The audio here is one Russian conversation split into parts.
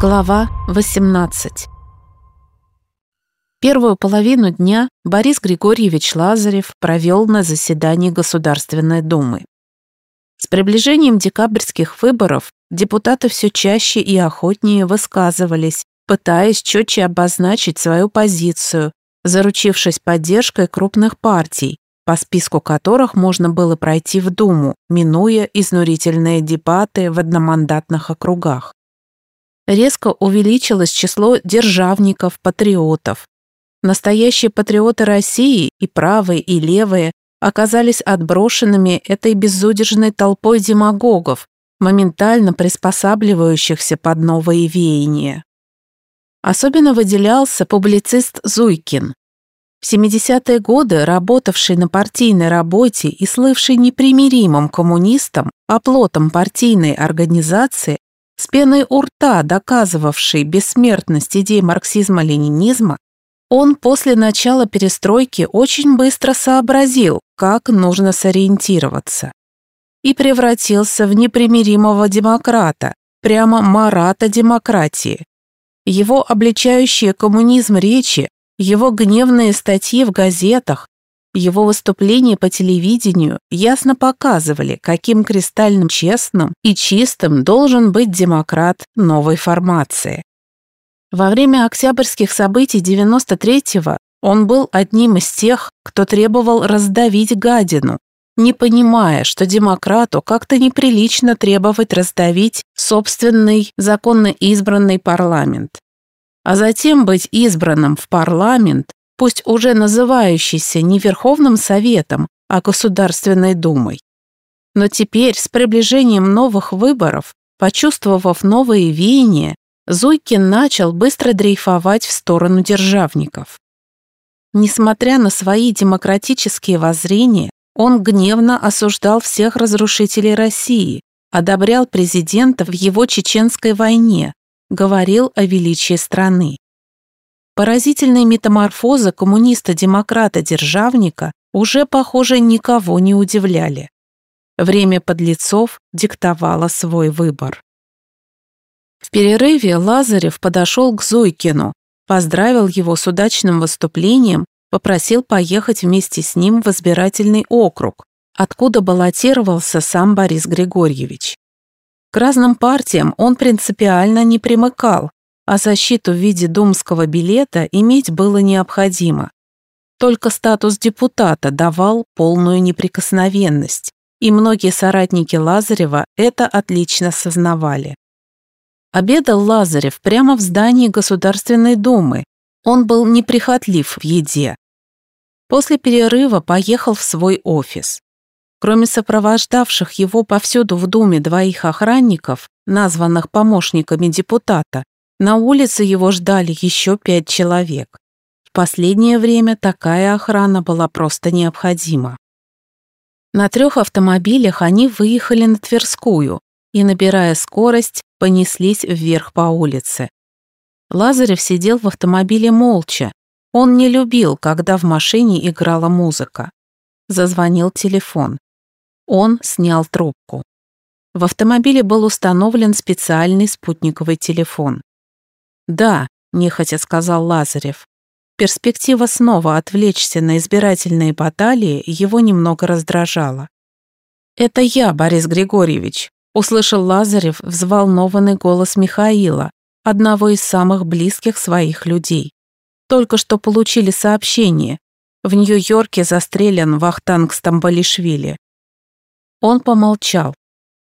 Глава 18 Первую половину дня Борис Григорьевич Лазарев провел на заседании Государственной Думы. С приближением декабрьских выборов депутаты все чаще и охотнее высказывались, пытаясь четче обозначить свою позицию, заручившись поддержкой крупных партий, по списку которых можно было пройти в Думу, минуя изнурительные дебаты в одномандатных округах резко увеличилось число державников-патриотов. Настоящие патриоты России, и правые, и левые, оказались отброшенными этой безудержной толпой демагогов, моментально приспосабливающихся под новые веяния. Особенно выделялся публицист Зуйкин. В 70-е годы работавший на партийной работе и слывший непримиримым коммунистом, оплотом партийной организации, с пеной у рта доказывавший бессмертность идей марксизма-ленинизма, он после начала перестройки очень быстро сообразил, как нужно сориентироваться. И превратился в непримиримого демократа, прямо марата демократии. Его обличающие коммунизм речи, его гневные статьи в газетах, его выступления по телевидению ясно показывали, каким кристальным честным и чистым должен быть демократ новой формации. Во время октябрьских событий 93-го он был одним из тех, кто требовал раздавить гадину, не понимая, что демократу как-то неприлично требовать раздавить собственный законно избранный парламент. А затем быть избранным в парламент пусть уже называющийся не Верховным Советом, а Государственной Думой. Но теперь, с приближением новых выборов, почувствовав новые веяния, Зуйкин начал быстро дрейфовать в сторону державников. Несмотря на свои демократические воззрения, он гневно осуждал всех разрушителей России, одобрял президента в его чеченской войне, говорил о величии страны. Поразительные метаморфозы коммуниста-демократа-державника уже, похоже, никого не удивляли. Время подлецов диктовало свой выбор. В перерыве Лазарев подошел к Зойкину, поздравил его с удачным выступлением, попросил поехать вместе с ним в избирательный округ, откуда баллотировался сам Борис Григорьевич. К разным партиям он принципиально не примыкал, а защиту в виде думского билета иметь было необходимо. Только статус депутата давал полную неприкосновенность, и многие соратники Лазарева это отлично сознавали. Обедал Лазарев прямо в здании Государственной Думы. Он был неприхотлив в еде. После перерыва поехал в свой офис. Кроме сопровождавших его повсюду в Думе двоих охранников, названных помощниками депутата, на улице его ждали еще пять человек. В последнее время такая охрана была просто необходима. На трех автомобилях они выехали на Тверскую и, набирая скорость, понеслись вверх по улице. Лазарев сидел в автомобиле молча. Он не любил, когда в машине играла музыка. Зазвонил телефон. Он снял трубку. В автомобиле был установлен специальный спутниковый телефон. «Да», — нехотя сказал Лазарев. Перспектива снова отвлечься на избирательные баталии его немного раздражала. «Это я, Борис Григорьевич», — услышал Лазарев взволнованный голос Михаила, одного из самых близких своих людей. Только что получили сообщение. В Нью-Йорке застрелен Вахтанг Стамбалишвили. Он помолчал.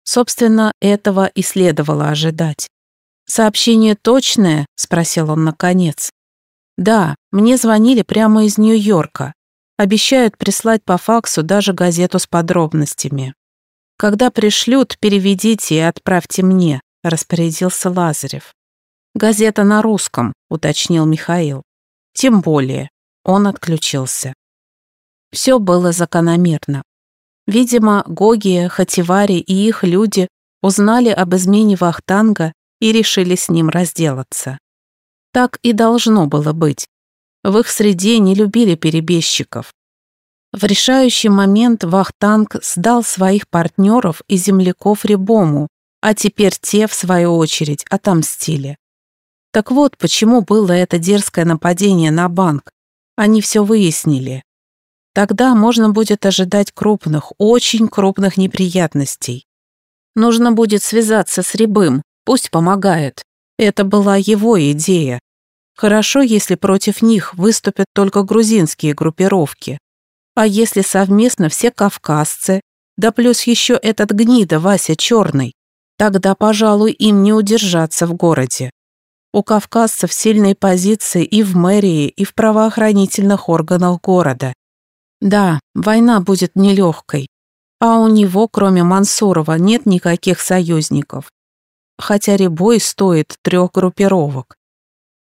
Собственно, этого и следовало ожидать. «Сообщение точное?» – спросил он наконец. «Да, мне звонили прямо из Нью-Йорка. Обещают прислать по факсу даже газету с подробностями. Когда пришлют, переведите и отправьте мне», – распорядился Лазарев. «Газета на русском», – уточнил Михаил. «Тем более». Он отключился. Все было закономерно. Видимо, Гогия, Хативари и их люди узнали об измене Вахтанга и решили с ним разделаться. Так и должно было быть. В их среде не любили перебежчиков. В решающий момент Вахтанг сдал своих партнеров и земляков Рябому, а теперь те, в свою очередь, отомстили. Так вот, почему было это дерзкое нападение на банк. Они все выяснили. Тогда можно будет ожидать крупных, очень крупных неприятностей. Нужно будет связаться с Рябым, пусть помогает. Это была его идея. Хорошо, если против них выступят только грузинские группировки. А если совместно все кавказцы, да плюс еще этот гнида Вася Черный, тогда, пожалуй, им не удержаться в городе. У кавказцев сильные позиции и в мэрии, и в правоохранительных органах города. Да, война будет нелегкой, а у него, кроме Мансурова, нет никаких союзников. Хотя Рябой стоит трех группировок.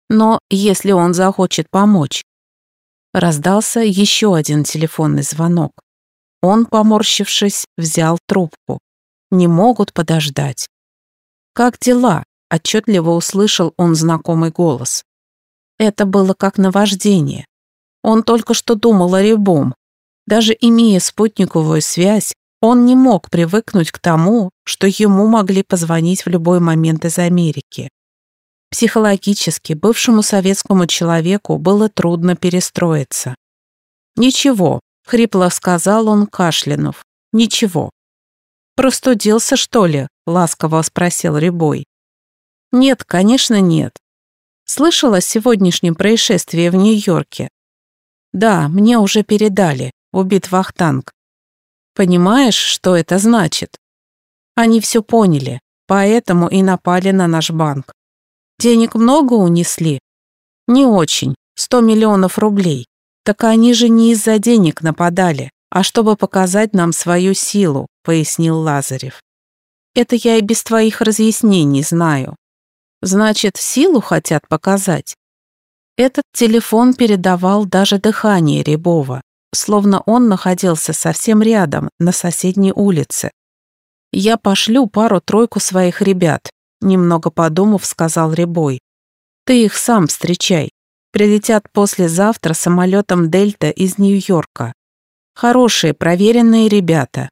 Но если он захочет помочь. Раздался еще один телефонный звонок. Он, поморщившись, взял трубку. Не могут подождать. «Как дела?» – отчетливо услышал он знакомый голос. Это было как наваждение. Он только что думал о Рябом. Даже имея спутниковую связь, он не мог привыкнуть к тому, что ему могли позвонить в любой момент из Америки. Психологически бывшему советскому человеку было трудно перестроиться. «Ничего», — хрипло сказал он, кашлянув. «Ничего». «Простудился, что ли?» — ласково спросил Рябой. «Нет, конечно, нет. Слышала о сегодняшнем происшествии в Нью-Йорке? Да, мне уже передали. Убит Вахтанг. Понимаешь, что это значит? Они все поняли, поэтому и напали на наш банк. Денег много унесли? Не очень, сто миллионов рублей. Так они же не из-за денег нападали, а чтобы показать нам свою силу, пояснил Лазарев. Это я и без твоих разъяснений знаю. Значит, силу хотят показать? Этот телефон передавал даже дыхание Рябова, словно он находился совсем рядом, на соседней улице. «Я пошлю пару-тройку своих ребят», немного подумав, сказал Рябой. «Ты их сам встречай. Прилетят послезавтра самолетом Дельта из Нью-Йорка. Хорошие, проверенные ребята.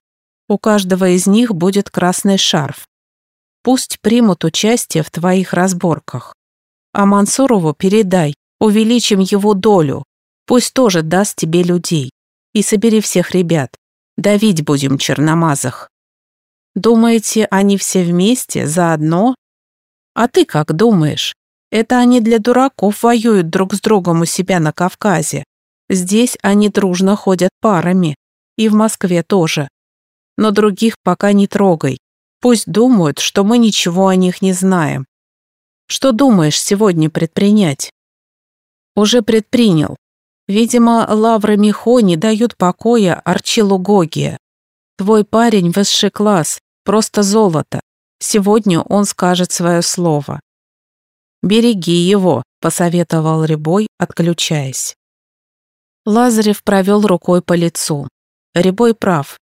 У каждого из них будет красный шарф. Пусть примут участие в твоих разборках. А Мансурову передай, Увеличим его долю. Пусть тоже даст тебе людей. И собери всех ребят. Давить будем черномазах. Думаете, они все вместе, заодно? А ты как думаешь? Это они для дураков воюют друг с другом у себя на Кавказе. Здесь они дружно ходят парами. И в Москве тоже. Но других пока не трогай. Пусть думают, что мы ничего о них не знаем. Что думаешь сегодня предпринять? уже предпринял. Видимо, лавры Михо не дают покоя Арчилу Гогия. Твой парень высший класс, просто золото. Сегодня он скажет свое слово. «Береги его», — посоветовал Рябой, отключаясь. Лазарев провел рукой по лицу. Рябой прав.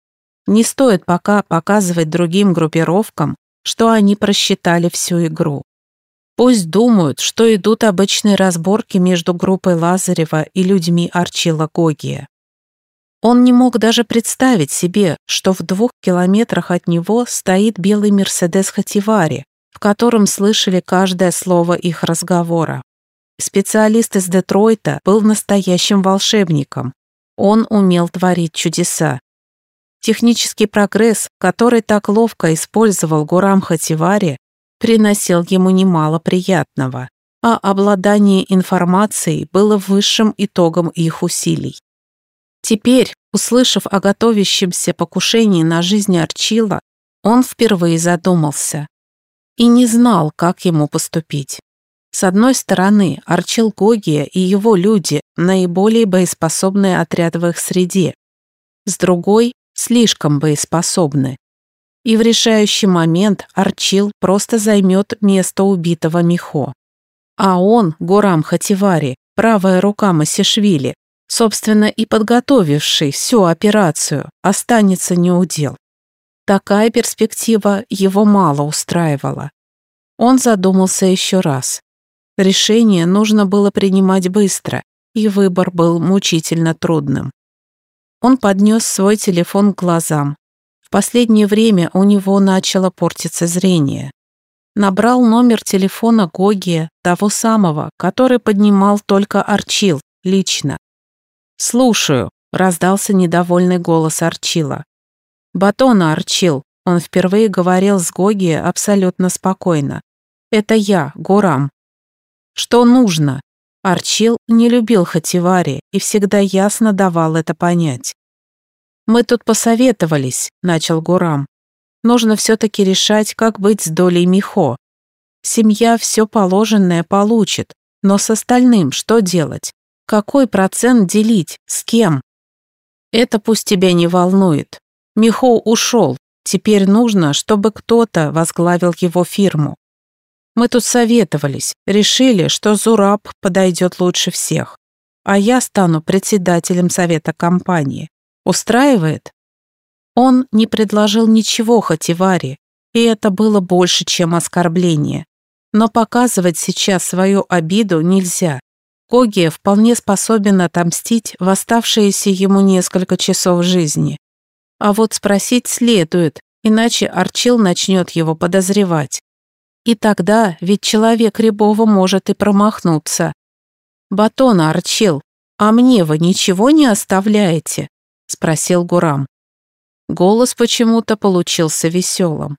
Не стоит пока показывать другим группировкам, что они просчитали всю игру. Пусть думают, что идут обычные разборки между группой Лазарева и людьми Арчила Гогия. Он не мог даже представить себе, что в двух километрах от него стоит белый Мерседес Хативари, в котором слышали каждое слово их разговора. Специалист из Детройта был настоящим волшебником. Он умел творить чудеса. Технический прогресс, который так ловко использовал Гурам Хативари, приносил ему немало приятного, а обладание информацией было высшим итогом их усилий. Теперь, услышав о готовящемся покушении на жизнь Арчила, он впервые задумался и не знал, как ему поступить. С одной стороны, Арчил Гогия и его люди – наиболее боеспособные отряд в их среде. С другой – слишком боеспособны, и в решающий момент Арчил просто займет место убитого Михо. А он, Гурам Хативари, правая рука Масишвили, собственно и подготовивший всю операцию, останется неудел. Такая перспектива его мало устраивала. Он задумался еще раз. Решение нужно было принимать быстро, и выбор был мучительно трудным. Он поднес свой телефон к глазам, в последнее время у него начало портиться зрение. Набрал номер телефона Гогия, того самого, который поднимал только Арчил, лично. «Слушаю», — раздался недовольный голос Арчила. «Батона Арчил», — он впервые говорил с Гогия абсолютно спокойно. «Это я, Гурам». «Что нужно?» Арчил не любил Хативари и всегда ясно давал это понять. «Мы тут посоветовались», — начал Гурам. «Нужно все-таки решать, как быть с долей Михо. Семья все положенное получит, но с остальным что делать? Какой процент делить? С кем? Это пусть тебя не волнует. Михо ушел. Теперь нужно, чтобы кто-то возглавил его фирму. Мы тут советовались, решили, что Зураб подойдет лучше всех, а я стану председателем совета компании. Устраивает? Он не предложил ничего Хативари, и это было больше, чем оскорбление. Но показывать сейчас свою обиду нельзя. Когия вполне способен отомстить в оставшиеся ему несколько часов жизни. А вот спросить следует, иначе Арчил начнет его подозревать. И тогда ведь человек Рябова может и промахнуться. «Батон, Арчил, а мне вы ничего не оставляете?» — спросил Гурам. Голос почему-то получился веселым.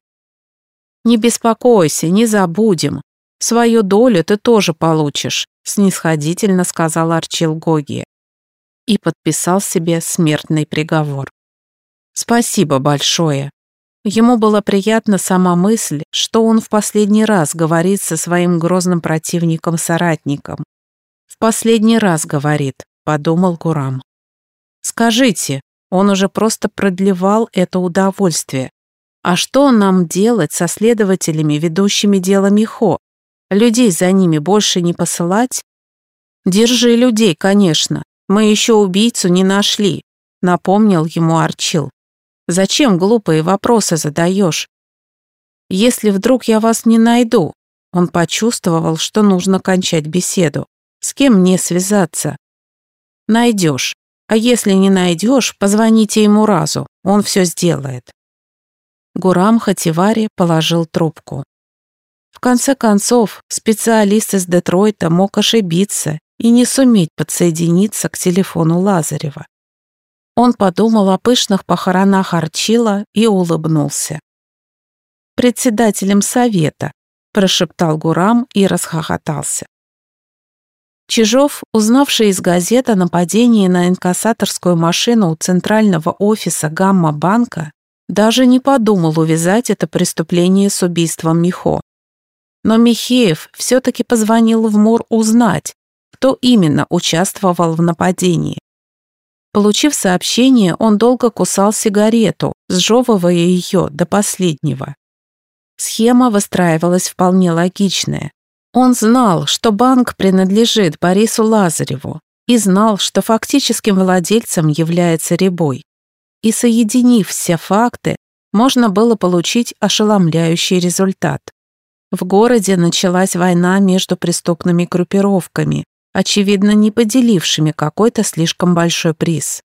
«Не беспокойся, не забудем. Свою долю ты тоже получишь», — снисходительно сказал Арчил Гоги и подписал себе смертный приговор. «Спасибо большое», Ему была приятна сама мысль, что он в последний раз говорит со своим грозным противником-соратником. «В последний раз говорит», — подумал Гурам. «Скажите», он уже просто продлевал это удовольствие. А что нам делать со следователями, ведущими дело Михо? Людей за ними больше не посылать? Держи людей, конечно. Мы еще убийцу не нашли, напомнил ему Арчил. Зачем глупые вопросы задаешь? Если вдруг я вас не найду, он почувствовал, что нужно кончать беседу. С кем мне связаться? Найдешь. А если не найдешь, позвоните ему разу, он все сделает. Гурам Хативари положил трубку. В конце концов, специалист из Детройта мог ошибиться и не суметь подсоединиться к телефону Лазарева. Он подумал о пышных похоронах Арчила и улыбнулся. «Председателем совета», – прошептал Гурам и расхохотался. Чижов, узнавший из газеты о нападении на инкассаторскую машину у центрального офиса Гамма-банка, даже не подумал увязать это преступление с убийством Михо. Но Михеев все-таки позвонил в МУР узнать, кто именно участвовал в нападении. Получив сообщение, он долго кусал сигарету, сжевывая ее до последнего. Схема выстраивалась вполне логичная. Он знал, что банк принадлежит Борису Лазареву и знал, что фактическим владельцем является Рябой. И соединив все факты, можно было получить ошеломляющий результат. В городе началась война между преступными группировками, очевидно, не поделившими какой-то слишком большой приз.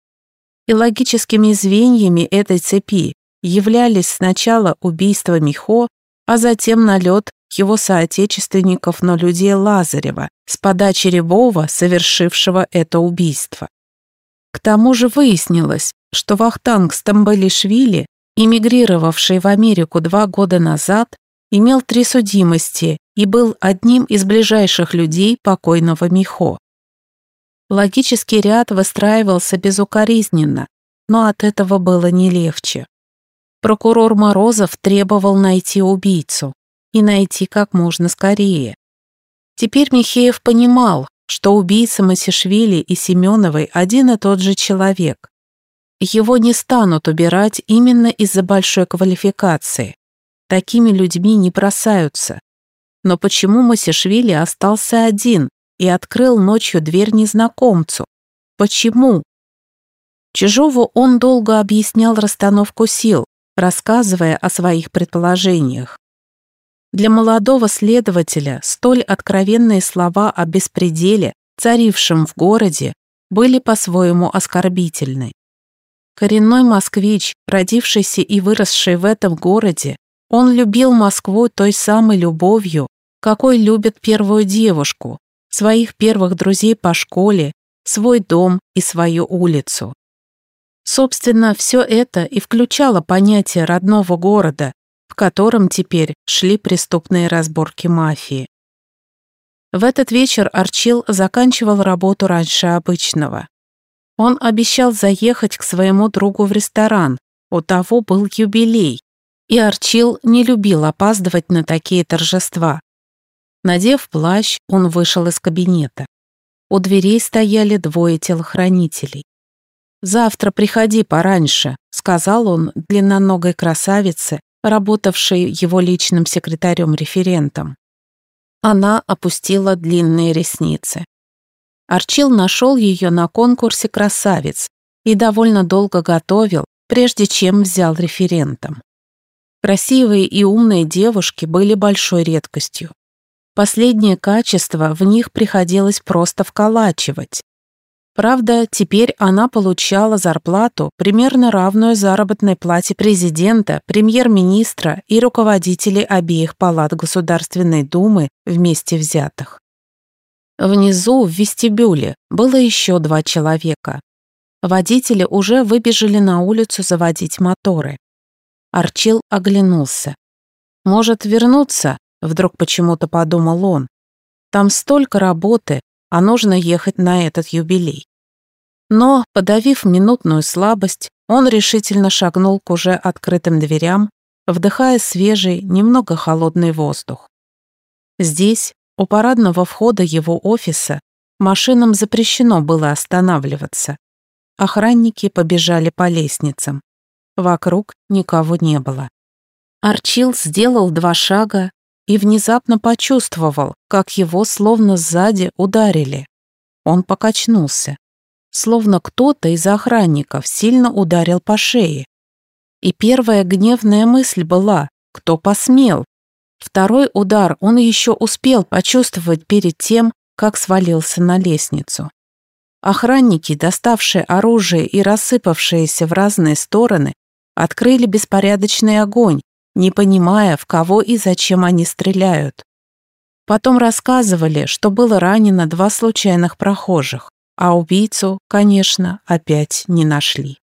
И логическими звеньями этой цепи являлись сначала убийство Михо, а затем налет его соотечественников на людей Лазарева с подачи Рябова, совершившего это убийство. К тому же выяснилось, что Вахтанг Стамбалишвили, эмигрировавший в Америку два года назад, имел три судимости и был одним из ближайших людей покойного Михо. Логический ряд выстраивался безукоризненно, но от этого было не легче. Прокурор Морозов требовал найти убийцу и найти как можно скорее. Теперь Михеев понимал, что убийца Масишвили и Семеновой один и тот же человек. Его не станут убирать именно из-за большой квалификации. Такими людьми не бросаются. Но почему Масишвили остался один и открыл ночью дверь незнакомцу? Почему? Чижову он долго объяснял расстановку сил, рассказывая о своих предположениях. Для молодого следователя столь откровенные слова о беспределе, царившем в городе, были по-своему оскорбительны. Коренной москвич, родившийся и выросший в этом городе, Он любил Москву той самой любовью, какой любят первую девушку, своих первых друзей по школе, свой дом и свою улицу. Собственно, все это и включало понятие родного города, в котором теперь шли преступные разборки мафии. В этот вечер Арчил заканчивал работу раньше обычного. Он обещал заехать к своему другу в ресторан, у того был юбилей, и Арчил не любил опаздывать на такие торжества. Надев плащ, он вышел из кабинета. У дверей стояли двое телохранителей. «Завтра приходи пораньше», — сказал он длинноногой красавице, работавшей его личным секретарем-референтом. Она опустила длинные ресницы. Арчил нашел ее на конкурсе красавиц и довольно долго готовил, прежде чем взял референтом. Красивые и умные девушки были большой редкостью. Последнее качество в них приходилось просто вколачивать. Правда, теперь она получала зарплату, примерно равную заработной плате президента, премьер-министра и руководителей обеих палат Государственной Думы вместе взятых. Внизу, в вестибюле, было еще два человека. Водители уже выбежали на улицу заводить моторы. Арчил оглянулся. «Может, вернуться?» Вдруг почему-то подумал он. Там столько работы, а нужно ехать на этот юбилей. Но, подавив минутную слабость, он решительно шагнул к уже открытым дверям, вдыхая свежий, немного холодный воздух. Здесь, у парадного входа его офиса, машинам запрещено было останавливаться. Охранники побежали по лестницам. Вокруг никого не было. Арчил сделал два шага и внезапно почувствовал, как его словно сзади ударили. Он покачнулся, словно кто-то из охранников сильно ударил по шее. И первая гневная мысль была «Кто посмел?». Второй удар он еще успел почувствовать перед тем, как свалился на лестницу. Охранники, доставшие оружие и рассыпавшиеся в разные стороны, открыли беспорядочный огонь, не понимая, в кого и зачем они стреляют. Потом рассказывали, что было ранено два случайных прохожих, а убийцу, конечно, опять не нашли.